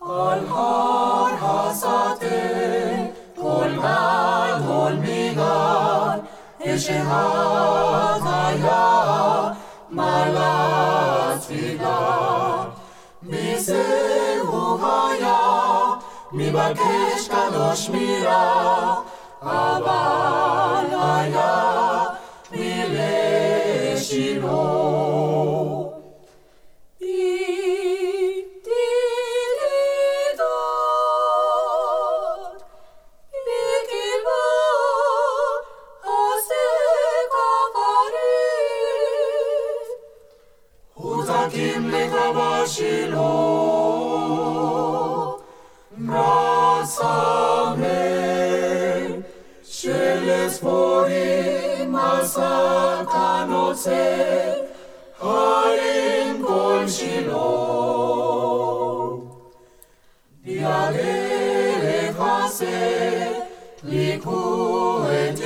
آنها حساته قلبت میگار اشهاد هیا ملت فیدار و هوهایا میبکش کدوش میرا اول هیا roșilor, brasa mea, cele sporim asa harim colșilor. Dialele case, licu et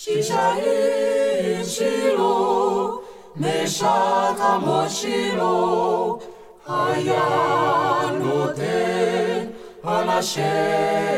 西沙伊西路，梅沙卡莫西路，海呀路德阿拉谢。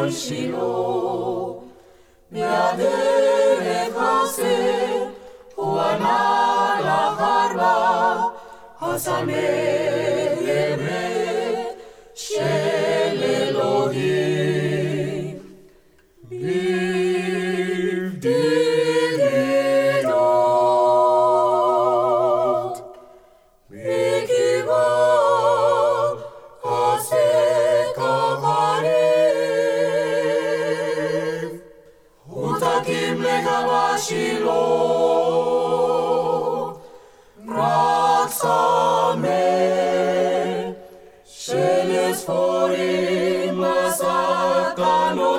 מרים כל שילה. מהדרך עשה, הוא ענה לחרבה, השמח utakim legabashilo ratsame sheles forim masakanoce